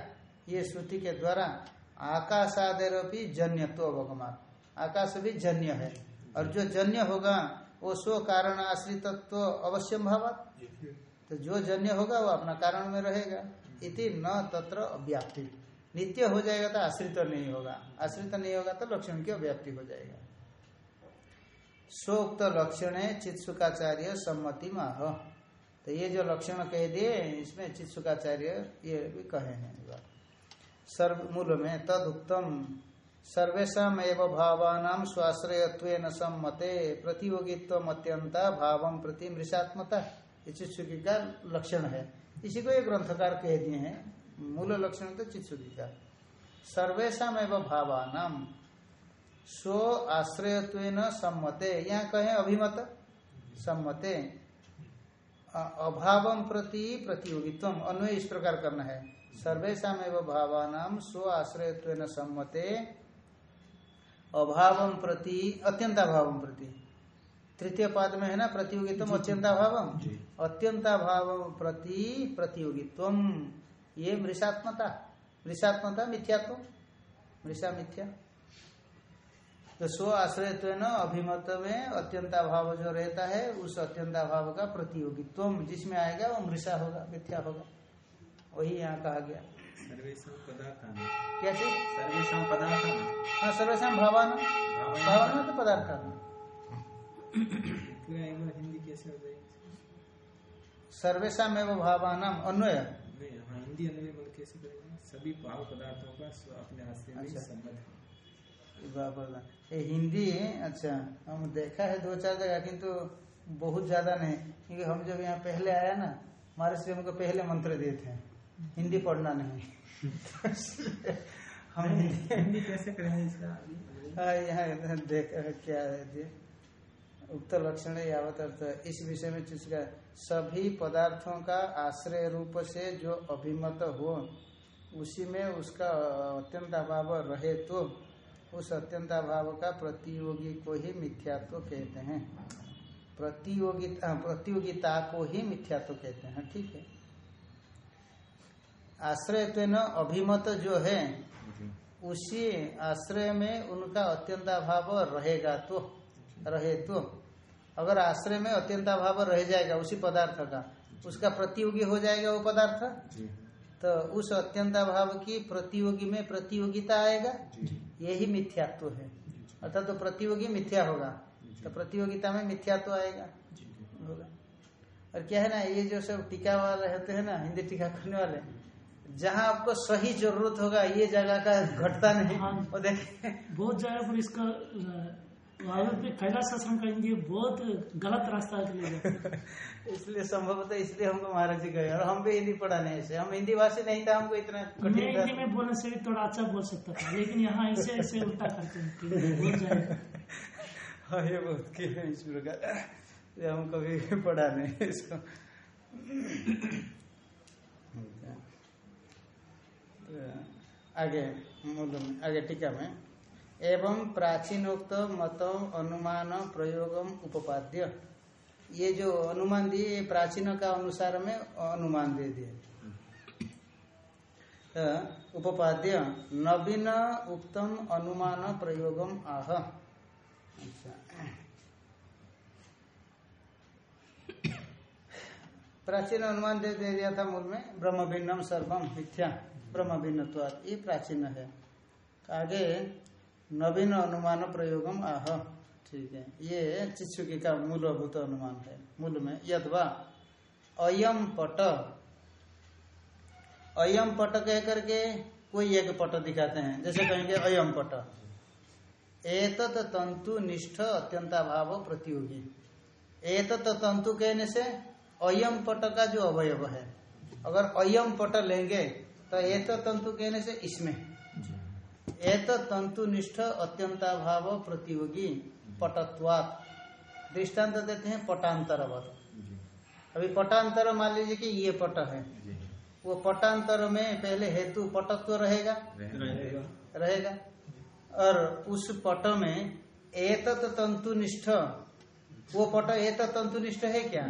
ये श्रुति के द्वारा आकाशादेर भी जन्य तो अवगमान। आकाश भी जन्य है। और जो जन्य होगा, वो स्व कारण आश्रितत्व अवश्य भाव। तो जो जन्य होगा, वो अपना कारण में रहेगा। इति न तत्र अव्याप्ति। नित्य हो जाएगा तो आश्रित नहीं होगा। आश्रित नहीं होगा तो लक्षण की अव्याप्ति हो जाएगा। सोक्त लक्षण है चित्सुकाचार्य सम्मति माह। तो ये जो लक्षण कह दिए, इसमें चित्सुकाचार्य ये भी कहे हैं सर्व मूल में तद उत्तम सर्वेशा एवं भावानाम स्वाश्रयत्व सम्मते प्रतियोगित्व अत्यंता भाव प्रति मृषात्मता चित्सुकी का लक्षण है। इसी को एक ग्रंथकार कह दिए हैं, मूल लक्षण तो चित्सुकी का सर्वेशा एवं भावानाम स्व आश्रयत्व सम्मते, यहाँ कहें अभिमत, सम्मते। अभाव प्रति प्रतियोगित्व अन्वय इस प्रकार करना है। सर्वेशा भावानाम स्व आश्रय सम्मते अभाव प्रति अत्यंताभाव प्रति। तृतीय पाद में है ना प्रतियोगित्व अत्यंताभाव अत्यंताभाव प्रति प्रतियोगित्व। ये मृषात्मता। मृषात्मता मिथ्यात्व? मृषा मिथ्या? तो स्व आश्रयत्व अभिमत में अत्यंताभाव जो रहता है उस अत्यंताभाव का प्रतियोगित्व जिसमें आएगा वो मृषा होगा मिथ्या होगा। वही यहाँ कहा गया। क्या चीज़ सर्वेशम पदार्थ हाँ सर्वेशम भावान। भावाना। तो पदार्थ हिंदी कैसे हो जाएगी सर्वेशा में वो भावाना अन्वय हाँ, हिंदी अन्वय बोल कैसे करेंगे सभी भाव पदार्थों का अपने हाथ से अच्छा। संबंध ये हिंदी अच्छा हम देखा है दो चार जगह किंतु बहुत ज़्यादा नहीं। क्योंकि हम जब यहाँ पहले आया ना हमारे से हमको पहले मंत्र दिए थे। हिंदी पढ़ना नहीं। हम हिंदी कैसे करेंगे इसका हाँ यहाँ देख क्या है उक्त लक्षण यावत अर्थ इस विषय में जिसका सभी पदार्थों का आश्रय रूप से जो अभिमत हो उसी में उसका अत्यंत अभाव रहे तो उस अत्यंत अभाव का प्रतियोगी को ही मिथ्यात्व कहते हैं। प्रतियोगिता प्रतियोगिता को ही मिथ्यात्व कहते हैं ठीक है। आश्रय अभिमत जो है उसी आश्रय में उनका अत्यंताभाव रहेगा तो रहे तो। अगर आश्रय में अत्यंताभाव रह जाएगा उसी पदार्थ का उसका प्रतियोगी हो जाएगा वो पदार्थ? तो उस अत्यंताभाव की प्रतियोगी में प्रतियोगिता आएगा। यही मिथ्यात्व है। अर्थात तो प्रतियोगी मिथ्या होगा तो प्रतियोगिता में मिथ्यात्व आएगा। होगा और क्या है ना ये जो सब टीका वाले रहते हैं ना हिंदी टीका करने वाले जहाँ आपको सही ज़रूरत होगा ये जगह का घटता नहीं। हाँ, वो देखे। बहुत जगह पर इसका आयुर्वेद में कैलाश आश्रम का हिंदी बहुत गलत रास्ता है। (laughs) इसलिए संभवतः इसलिए हमको महाराज जी गए और हम भी हिंदी पढ़ा नहीं ऐसे हम हिंदी भाषी नहीं था हमको इतना मैं कठिन हिंदी में बोलने से भी थोड़ा अच्छा बोल सकता था लेकिन यहाँ ऐसे ऐसे उल्टा करते हैं (laughs) हाँ ये बहुत की है इस प्रकार। हम कभी पढ़ा नहीं इसको तो आगे मूल आगे टीका में। एवं प्राचीनोक्त मतम अनुमान प्रयोगम उपपाद्य। ये जो अनुमान दिए प्राचीन का अनुसार में अनुमान दे दिए। तो उपपाद्य, नवीन उक्तम अनुमान प्रयोगम आह। अच्छा। प्राचीन अनुमान दे दिया था मूल में ब्रह्म भिन्नम सर्वम मिथ्या। ब्रह्म भिन्न ये प्राचीन है। आगे, नवीन अनुमान प्रयोगम आह। ठीक है। ये चित्सुकी का मूलभूत अनुमान है। मूल में, यदवा अयम पट। अयम पट कह करके कोई एक पट दिखाते हैं। जैसे कहेंगे अयम पट। एतत तंतु निष्ठ अत्यंताभाव प्रतियोगी। एतत तंतु कहने से अयम पट का जो अवयव है। अगर अयम पट लेंगे तो एत तंतु कहने से इसमें। एत तंतु निष्ठ अत्यंताभाव प्रतियोगी पटत्वात। दृष्टांत देते हैं पटांतरवत। अभी पटांतर मान लीजिए कि ये पट है। वो पटांतर में पहले हेतु पटत्व रहेगा? रहेगा। और उस पट में एतत तंतुनिष्ठ वो पट एत तंतुनिष्ठ है क्या?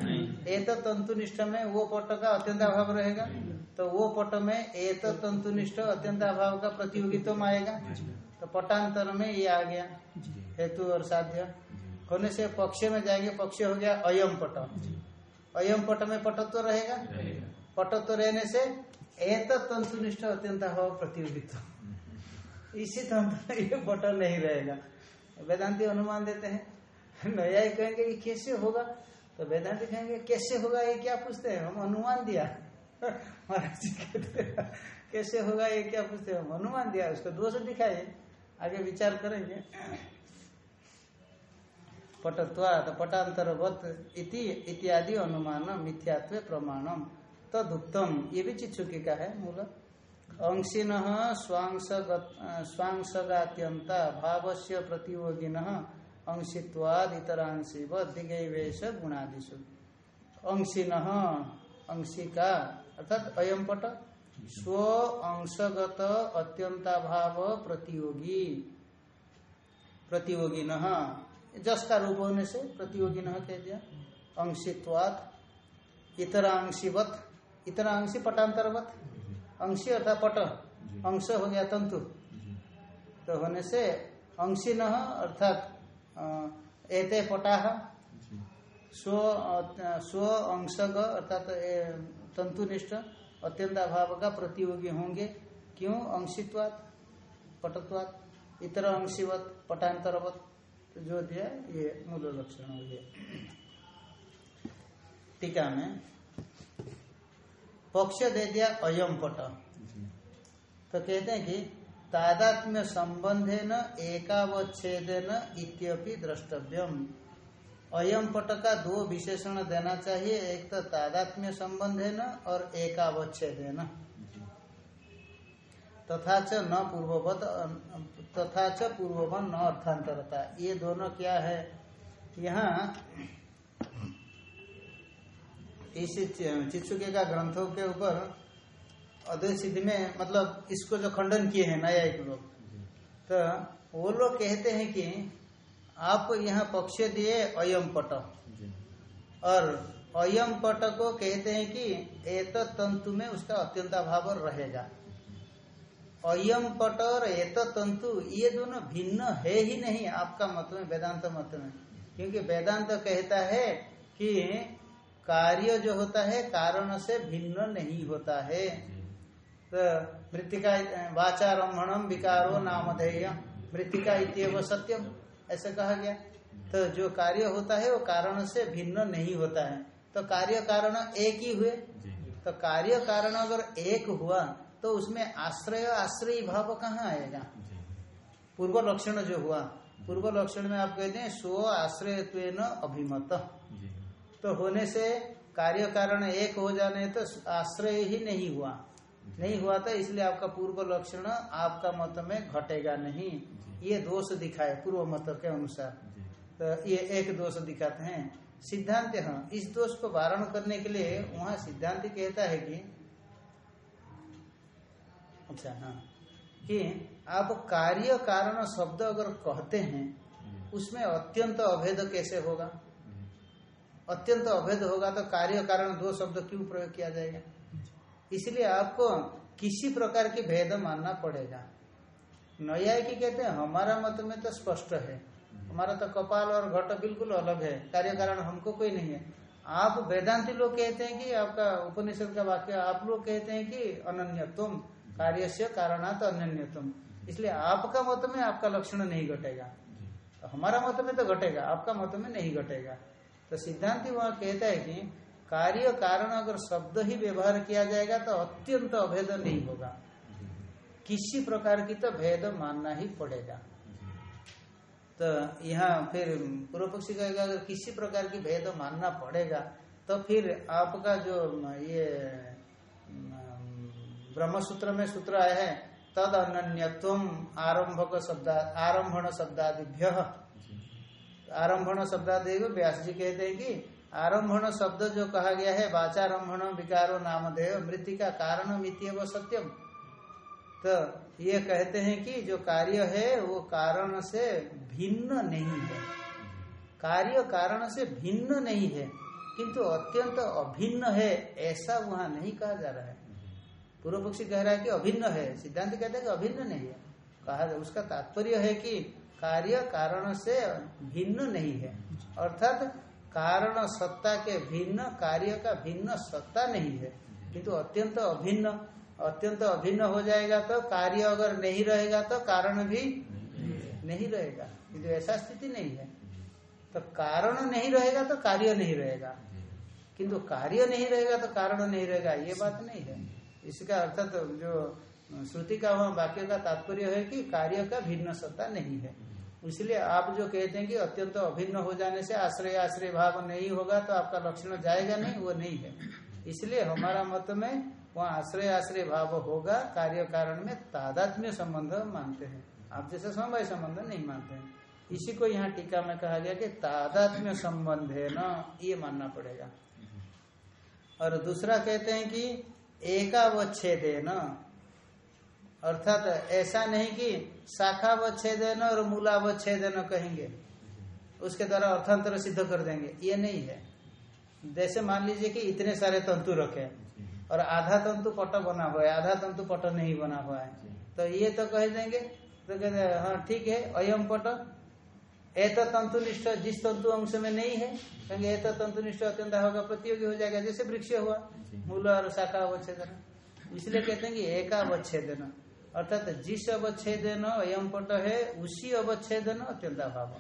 एत तंतुनिष्ठ में वो पट का अत्यंत अभाव रहेगा तो वो पट में ए तो तंतुनिष्ठ अत्यंत अभाव का प्रतियोगित्व आएगा तो पटांतर में ये आ गया। हेतु और साध्य। होने से पक्ष में जाएँगे पक्ष हो गया अयम पट। अयम पट में पटत्व रहेगा। पटत्व रहने से एत तंतुनिष्ठ अत्यंत अभाव प्रतियोगित्व। इसी तंत्र ये पट नहीं रहेगा। वेदांति अनुमान देते हैं। नया कहेंगे कि कैसे होगा? तो वेदांति कहेंगे कैसे होगा? ये क्या पूछते हैं? हम अनुमान दिया। महाराज जी कहते कैसे होगा ये? क्या पूछते हम अनुमान दिया उसको दोष दिखाए आगे विचार करेंगे। पटत्वात पटांतरवत इति, इत्यादि अनुमान मिथ्यात्व प्रमाणम तदुक्तम। ये भी चित्सुकी का है मूल। अंशिन स्वांसगात्यंता भाव से प्रतियोगिन अंशित्वाद इतरांशिव दिगैवेश गुणादिशु अंशिन, अंशिका अर्थात अयम पट स्व अंशगत अत्यंताभाव प्रतियोगी। प्रतियोगी जस का रूप होने से प्रतियोगी न कह दिया। अंशित्वात इतरांशिवत इतरांशी पटांतरवत। अंशी अर्थात पट अंश हो गया तंतु। तो होने से अंशी न अर्थात एते पटाह स्व स्व अंशग अर्थात तंतुनिष्ठ अत्यंत अभाव का प्रतियोगी होंगे। क्यों? अंशित्वात पटत्वात इतर अंशिवत पटांतरवत तो जो दिया ये मूल लक्षण हो गया टीका में पक्ष दे दिया अयम पट। तो कहते हैं कि तादात्म्य संबंधे न एकावच्छेदन इत्यपि द्रष्टव्यम। अयम पट का दो विशेषण देना चाहिए। एक तो तादात्म्य संबंध है न, और एकावच्छेद है न। तथा च न पूर्ववत, तथा च पूर्ववन न अर्थांतरता। ये दोनों क्या है? यहाँ इस चित्सुके का ग्रंथों के ऊपर अद्वैत सिद्धि में मतलब इसको जो खंडन किए हैं नया एक लोग तो वो लोग कहते हैं कि आप यहाँ पक्ष दिए अयम पट। और अयम पट को कहते हैं कि एत तंतु में उसका अत्यंत अभाव रहेगा। अयम पट और एत तंतु ये दोनों भिन्न है ही नहीं आपका मत में वेदांत मत में। क्योंकि वेदांत कहता है कि कार्य जो होता है कारण से भिन्न नहीं होता है। तो मृतिका वाचारम्भणम विकारो नामधेय। मृतिका इतव सत्यम ऐसा कहा गया। तो जो कार्य होता है वो कारण से भिन्न नहीं होता है। तो कार्य कारण एक ही हुए। तो कार्य कारण अगर एक हुआ तो उसमें आश्रय आश्रय भाव कहाँ आएगा? पूर्व लक्षण जो हुआ पूर्व लक्षण में आप कहते हैं स्व आश्रय अभिमत। तो होने से कार्य कारण एक हो जाने तो आश्रय ही नहीं हुआ। नहीं हुआ था इसलिए आपका पूर्व लक्षण आपका मत में घटेगा नहीं। ये दोष दिखाए पूर्व मत के अनुसार। तो ये एक दोष दिखाते हैं। सिद्धांत हाँ इस दोष को वारण करने के लिए वहाँ सिद्धांत कहता है कि अच्छा हाँ कि आप कार्य कारण शब्द अगर कहते हैं उसमें अत्यंत अभेद कैसे होगा? अत्यंत अभेद होगा तो कार्य कारण दो शब्द क्यों प्रयोग किया जाएगा? इसलिए आपको किसी प्रकार की भेद मानना पड़ेगा। नया की कहते हैं हमारा मत में तो स्पष्ट है। हमारा तो कपाल और घट बिल्कुल अलग है। कार्य कारण हमको कोई नहीं है। आप वेदांति लोग कहते हैं कि आपका उपनिषद का वाक्य आप लोग कहते हैं कि अनन्यत्म कार्य से कारणात अनन्यत्म इसलिए आपका मत में आपका लक्षण नहीं घटेगा। तो हमारा मत में तो घटेगा आपका मत में नहीं घटेगा। तो सिद्धांति वहाँ कहता है कि कार्य कारण अगर शब्द ही व्यवहार किया जाएगा तो अत्यंत अभेद नहीं होगा। किसी प्रकार की तो भेद मानना ही पड़ेगा। तो यहाँ फिर पूर्व पक्षी कहेगा, अगर किसी प्रकार की भेद मानना पड़ेगा तो फिर आपका जो ये ब्रह्म सूत्र में सूत्र आया है, तद अनन्यत्व आरंभक शब्द, आरंभण शब्दादिभ्य। आरंभण शब्दादि व्यास जी कहते हैं कि आरंभण शब्द जो कहा गया है, वाचारंभण विकारो नामधेय मृत्यु का कारण मित्य व सत्यम। तो ये कहते हैं कि जो कार्य है, वो कारण से भिन्न नहीं है। कार्य कारण से भिन्न नहीं है, किंतु अत्यंत तो अभिन्न है, ऐसा वहाँ नहीं कहा जा रहा है। पूर्व पक्षी कह रहा है कि अभिन्न है, सिद्धांत कहते हैं कि अभिन्न नहीं है। कहा उसका तात्पर्य है कि कार्य कारण से भिन्न नहीं है। अर्थात कारण सत्ता के भिन्न, कार्य का भिन्न सत्ता नहीं है। किंतु अत्यंत अभिन्न अत्यंत अभिन्न हो जाएगा तो कार्य अगर नहीं रहेगा तो कारण भी नहीं रहेगा। किंतु ऐसा स्थिति नहीं है। तो कारण नहीं रहेगा तो कार्य नहीं रहेगा। किंतु कार्य नहीं रहेगा तो कारण नहीं रहेगा, ये बात नहीं है। इसका अर्थात तो जो श्रुति का वह वाक्य का तात्पर्य है कि कार्य का भिन्न सत्ता नहीं है। इसलिए आप जो कहते हैं कि अत्यंत अभिन्न हो जाने से आश्रय आश्रय भाव नहीं होगा तो आपका लक्षण जाएगा नहीं, वो नहीं है। इसलिए हमारा मत में वहाँ आश्रय आश्रय भाव होगा, कार्य कारण में तादात्म्य संबंध मानते हैं। आप जैसे समवाय संबंध नहीं मानते हैं। इसी को यहाँ टीका में कहा गया कि तादात्म्य संबंध है न, ये मानना पड़ेगा। और दूसरा कहते हैं कि एकावच्छेद न अर्थात ऐसा नहीं कि शाखावच्छेदन और मूलावच्छेदन कहेंगे। उसके द्वारा अर्थांतर सिद्ध कर देंगे। ये नहीं है। जैसे मान लीजिए कि इतने सारे तंतु रखे और आधा तंतु पट बना हुआ है, आधा तंतु पट नहीं बना हुआ है। तो ये तो कह देंगे। तो कहते हैं हाँ ठीक है अयम पट। एत तंतुनिष्ठ, जिस तंतु अंश में नहीं है, कहेंगे, एत तंतुनिष्ठ अत्यंत होगा, प्रतियोगी हो जाएगा, जैसे वृक्ष हुआ, मूल और शाखा अवच्छेदन इसलिए कहते हैं कि एका अवच्छेदन अर्थात जिस अवच्छेदन अयम पट है, उसी अवच्छेदन अत्यंत भाव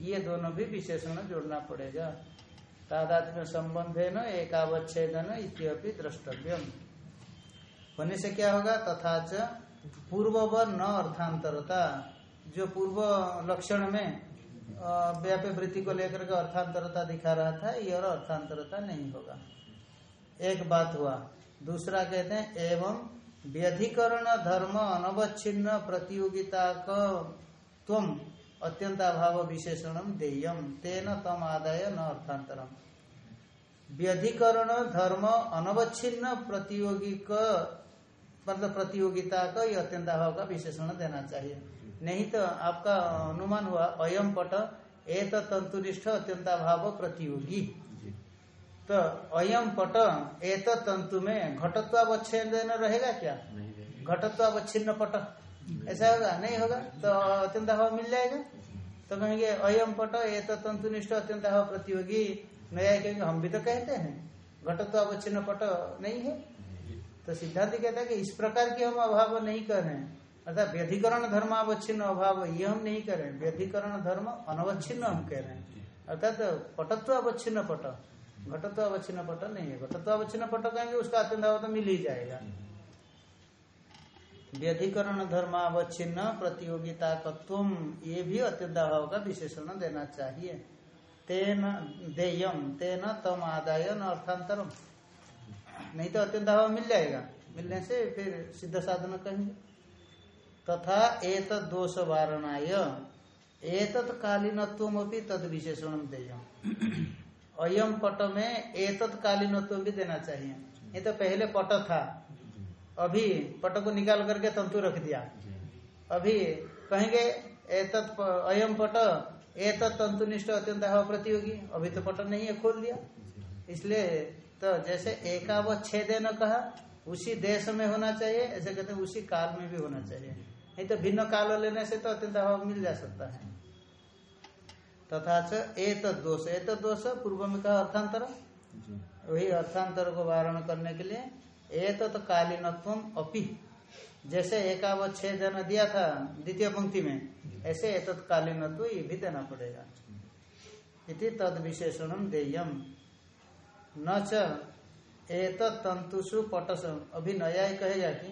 ये दोनों भी विशेषण जोड़ना पड़ेगा। तादात्म्य संबंध है न एकावच्छेदन इत्यपि द्रष्टव्यम। होने से क्या होगा? तथा च पूर्व न अर्थांतरता। जो पूर्व लक्षण में व्याप्य वृत्ति को लेकर के अर्थांतरता दिखा रहा था, ये और अर्थांतरता नहीं होगा। एक बात हुआ। दूसरा कहते हैं, एवं व्यधिकरण धर्म अनवच्छिन्न प्रतियोगिता का तुम अत्यंताभाव विशेषण देयम तेन तम आदाय न अर्थांतरम। व्यधिकरण धर्म अनवच्छिन्न प्रतियोगी का मतलब प्रतियोगिता का, ये अत्यंताभाव का विशेषण देना चाहिए। नहीं तो आपका अनुमान हुआ अयम पट एक तंतुनिष्ठ अत्यंताभाव प्रतियोगी। तो अयम पट एक तंतु में घटत्वावच्छेदन रहेगा क्या? घटत्वावच्छिन्न पट। ऐसा होगा? नहीं होगा? तो अत्यंत भाव मिल जाएगा? तो कहेंगे अयम पट ये तो तंतुनिष्ठ अत्यंत भाव प्रतियोगी। नया कहेंगे हम भी तो कहते हैं। घटत्व अवच्छिन्न पट नहीं है। तो सिद्धांत कहता है कि इस प्रकार की हम अभाव नहीं कर। रहे हैं अर्थात व्यधिकरण धर्म अवच्छिन्न अभाव ये हम नहीं कर। रहे हैं व्यधिकरण धर्म अनवच्छिन्न हम कह रहे हैं। अर्थात पटत्व अवच्छिन्न पट। घटत्व अवच्छिन्न पट नहीं है घटत्व अवच्छिन्न पट कहेंगे, उसका अत्यंत भाव तो मिल ही जाएगा। व्यधिकरण धर्मावच्छिन्न प्रतियोगिता तत्व ये भी अत्यंताभाव का विशेषण देना चाहिए। तेन देयम तेन तम आदाय न अर्थांतरम नहीं तो अत्यंत अत्यंताभाव मिल जाएगा। मिलने से फिर सिद्ध साधन कहेंगे। तथा एत दोष वारणाय एतत् कालीनत्व तद विशेषण देयम अयम पट में एतत् कालीनत्व भी देना चाहिए। ये तो पहले पट था। अभी पट को निकाल करके तंतु रख दिया। अभी कहेंगे एतत् अयम पट एतत् तंतुनिष्ठ अत्यंत हवा प्रतियोगी अभी तो पट नहीं है खोल दिया। इसलिए तो जैसे एका व छेदे न कहा उसी देश में होना चाहिए ऐसे कहते हैं उसी काल में भी होना चाहिए। नहीं तो भिन्न काल लेने से तो अत्यंत अभाव मिल जा सकता है। तथा एक दोष एक दोष पूर्व में कहा अर्थांतर वही अर्थांतर को वारण करने के लिए एक तो कालीनत्व अपी। जैसे एकाव जन दिया था द्वितीय पंक्ति में ऐसे एक कालीनत्व ये भी देना पड़ेगा। इति तद विशेषण देयम। न एत तंतुषु पटस। अभी नया कहेगा कि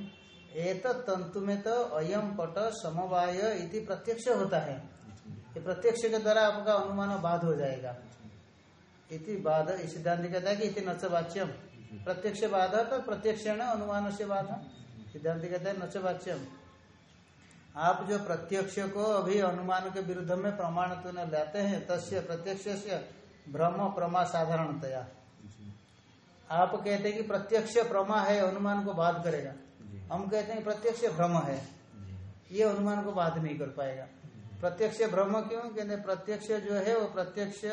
एत तंतु में तो अयम पट समवाय इति प्रत्यक्ष होता है। ये प्रत्यक्ष के द्वारा आपका अनुमान बाध हो जाएगा। इति बाध सिद्धांत कहता है कि इति नच वाच्यम प्रत्यक्ष बाध तो प्रत्यक्ष अनुमान से बाध। सिद्धांत कहता है नच वाच्यम आप जो प्रत्यक्ष को अभी अनुमान के विरुद्ध में प्रमाण तो न लाते हैं तस्य प्रत्यक्ष से भ्रम प्रमा साधारणतया। आप कहते हैं कि प्रत्यक्ष प्रमा है अनुमान को बाध करेगा। हम कहते हैं प्रत्यक्ष भ्रम है। ये अनुमान को बाध नहीं कर पाएगा। प्रत्यक्ष ब्रह्म क्यों? कहते प्रत्यक्ष जो है वो प्रत्यक्ष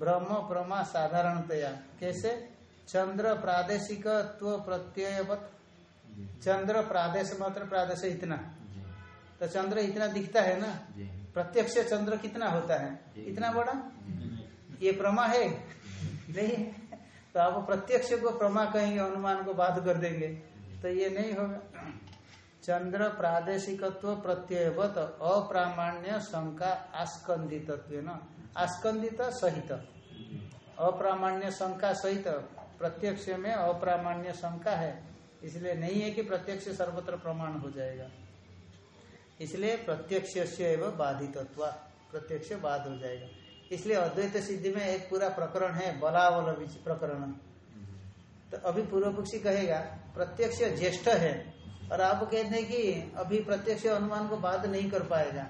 ब्रह्म प्रमा साधारणतया। कैसे? चंद्र प्रादेशिक प्रत्ययवत। चंद्र प्रादेश मात्र प्रादेश इतना। तो चंद्र इतना दिखता है ना? प्रत्यक्ष चंद्र कितना होता है? इतना बड़ा? ये प्रमा है। नहीं? तो आप प्रत्यक्ष को प्रमा कहेंगे अनुमान को बाध कर देंगे। तो ये नहीं होगा। चंद्र प्रादेशिकत्व प्रत्ययवत अप्रामाण्य शंका आस्कंदित आस्कंदित सहित। अप्रामाण्य शंका सहित। प्रत्यक्ष में अप्रामाण्य शंका है। इसलिए नहीं है कि प्रत्यक्ष सर्वत्र प्रमाण हो जाएगा। इसलिए प्रत्यक्ष से एवं बाधितत्व। प्रत्यक्ष बाध हो जाएगा। इसलिए अद्वैत सिद्धि में एक पूरा प्रकरण है बलावल प्रकरण। तो अभी पूर्व पक्षी कहेगा, प्रत्यक्ष ज्येष्ठ है। और आप कहते हैं कि अभी प्रत्यक्ष अनुमान को बाध नहीं कर पाएगा।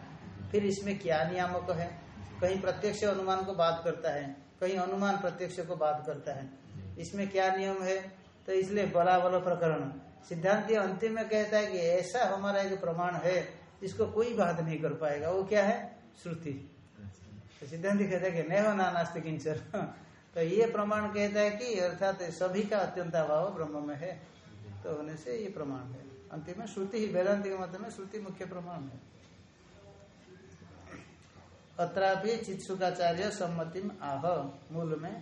फिर इसमें क्या नियामक है? कहीं प्रत्यक्ष अनुमान को बात करता है, कहीं अनुमान प्रत्यक्ष को बात करता है। इसमें क्या नियम है? तो इसलिए बला बल प्रकरण। सिद्धांत अंतिम में कहता है कि ऐसा हमारा एक प्रमाण है, जिसको कोई बात नहीं कर पाएगा। वो क्या है? श्रुति। तो सिद्धांत कहता है कि नहीं हो नास्ते किंचर (laughs) तो ये प्रमाण कहता है कि अर्थात सभी का अत्यंत अभाव ब्रह्म में है। तो होने से ये प्रमाण है। अंतिम में श्रुति ही, वेदांति के मत में श्रुति मुख्य प्रमाण है। अत्रापि चित्सुकाचार्य सम्मति आह, मूल में,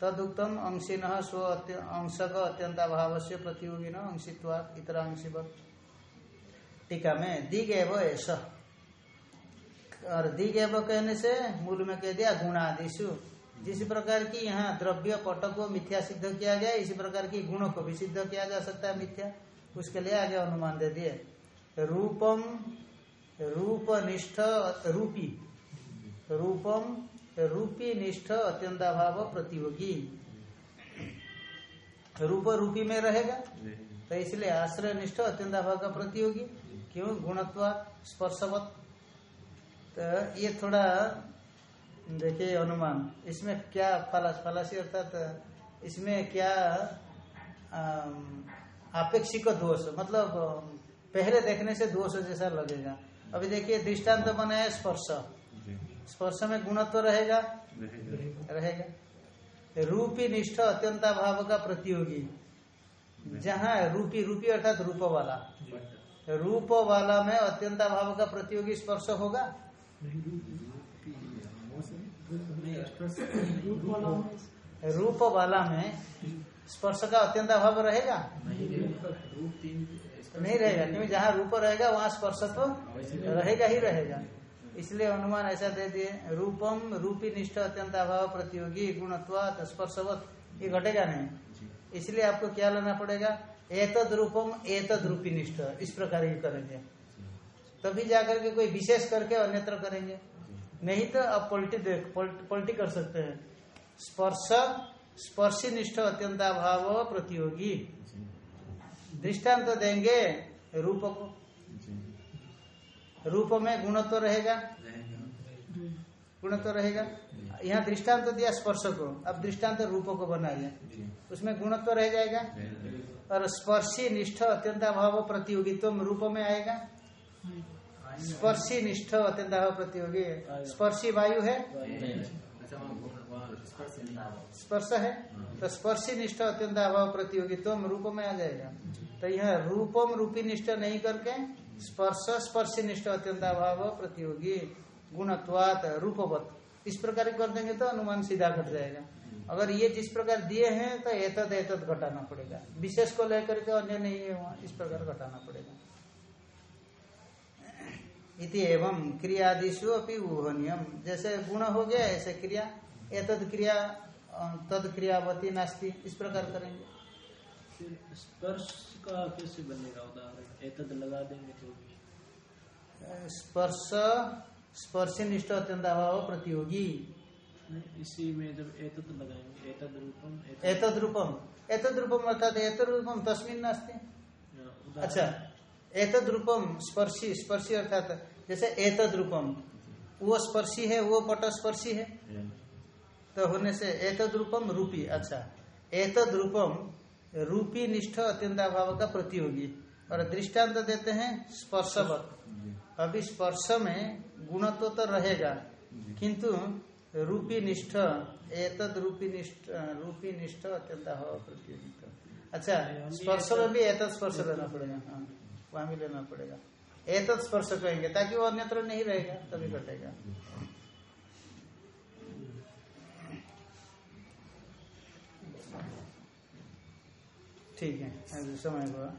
तदुक्तम अंशिन स्व अंशक अत्यंताभाव से प्रतियोगी न अंशित्वा इतर अंशिवत टीका में दिग एव ऐसा और दिग एव कहने से मूल में कह दिया गुणादिशु जिस प्रकार की यहाँ द्रव्य पट को मिथ्या सिद्ध किया गया, इसी प्रकार की गुणों को भी सिद्ध किया जा सकता है मिथ्या। उसके लिए आगे अनुमान दे दिए। रूपम रूप निष्ठ रूपी। रूपम रूपी निष्ठ अत्यंताभाव, प्रतियोगी। रूप रूपी में रहेगा? तो इसलिए आश्रय निष्ठ अत्यंताभाव का प्रतियोगी। क्यों? गुणत्व, स्पर्शवत। तो ये थोड़ा, देखिए अनुमान। इसमें क्या फलासी अर्थात, इसमें क्या आपेक्षिक दोष मतलब पहले देखने से दोष जैसा लगेगा। अभी देखिए दृष्टांत तो है स्पर्श स्पर्श में गुणत्व तो रहेगा? रहेगा। रूपी निष्ठ अत्यंता भाव का प्रतियोगी। जहाँ रूपी रूपी अर्थात रूप वाला। रूप वाला में अत्यंता भाव का प्रतियोगी स्पर्श होगा? रूप वाला में स्पर्श का अत्यंत अभाव रहेगा? नहीं रहेगा क्योंकि जहाँ रूप रहेगा वहाँ स्पर्श तो रहेगा ही रहेगा। इसलिए अनुमान ऐसा दे दिए रूपम रूपी निष्ठ अत्यंत अभाव प्रतियोगी गुणत्व स्पर्शवत ये घटेगा नहीं। इसलिए आपको क्या लेना पड़ेगा? एतद रूपम एतद रूपी निष्ठ इस प्रकार ही करेंगे। तभी जाकर के कोई विशेष करके अन्यत्र करेंगे। नहीं तो आप पलटी देख पलटी कर सकते हैं। स्पर्श स्पर्शी निष्ठ अत्यंताभाव प्रतियोगी। दृष्टांत तो देंगे रूप को। रूप में गुणत्व तो रहेगा? गुणत्व तो रहेगा? यहाँ दृष्टांत तो दिया स्पर्श को। अब दृष्टांत तो रूप को बनाइए। उसमें गुणत्व रह जाएगा? और स्पर्शी निष्ठ अत्यंताभाव प्रतियोगित्व रूप में आएगा? स्पर्शी निष्ठ अत्यंताभाव प्रतियोगी। स्पर्शी वायु है? स्पर्श है? तो स्पर्शी निष्ठ अत्यंत अभाव प्रतियोगित्व रूप में आ जाएगा। तो यह रूपम रूपी निष्ठ नहीं करके स्पर्श स्पर्शी निष्ठ अत्यंत अभाव प्रतियोगी गुणत्वात रूपवत। इस प्रकार कर देंगे तो अनुमान सीधा घट जाएगा। अगर ये जिस प्रकार दिए हैं तो एतद एतद घटाना पड़ेगा। विशेष को लेकर के अन्य नहीं है वहाँ इस प्रकार घटाना पड़ेगा। इति एवं क्रियादिशु अपनी ऊहनियम। जैसे गुण हो गया ऐसे क्रिया एतद क्रिया तद क्रियावती नास्ती इस प्रकार करेंगे। स्पर्श का कैसे बनेगा उदाहरण? एतद लगा देंगे तो स्पर्श स्पर्श निष्ठ अत्यंत अभाव प्रतियोगी। इसी में जब एतद लगाएँगे एतद रूपम एतद रूपम एतद रूपम अर्थात एतद रूपम तस्मिन नास्ती। अच्छा एतद रूपम स्पर्शी स्पर्शी अर्थात जैसे एतद रूपम वो स्पर्शी है वो पट स्पर्शी है तो होने से एतद रूपम रूपी अच्छा। एतद रूपम रूपी निष्ठ अत्यंताभाव का प्रतियोगी। और दृष्टांत तो देते हैं स्पर्शवत अभी स्पर्श में गुणत्व तो रहेगा किंतु रूपी निष्ठ एतद रूपी निष्ठ रूपी निष्ठ अत्यंताभाव प्रतियोगी। अच्छा स्पर्श में भी एतद स्पर्श लेना पड़ेगा हाँ वहाँ भी लेना पड़ेगा। एतद स्पर्श कहेंगे ताकि वो अन्यत्र नहीं रहेगा तभी घटेगा। ठीक है अभी समय हुआ।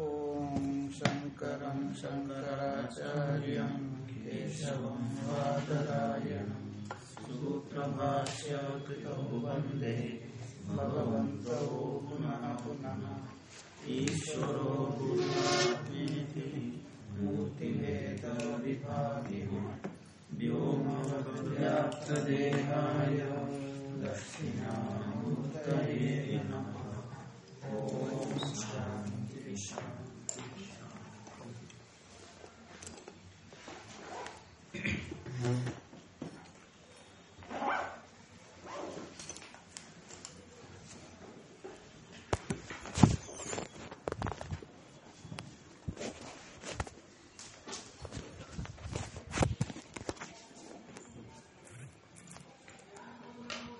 ओम शंकर शंकराचार्य केशवं वादरायणं। पुनः पुनः। ईश्वरो व्योमव्याप्तदेहाय दक्षिणामूर्तये नमः। Mm-hmm.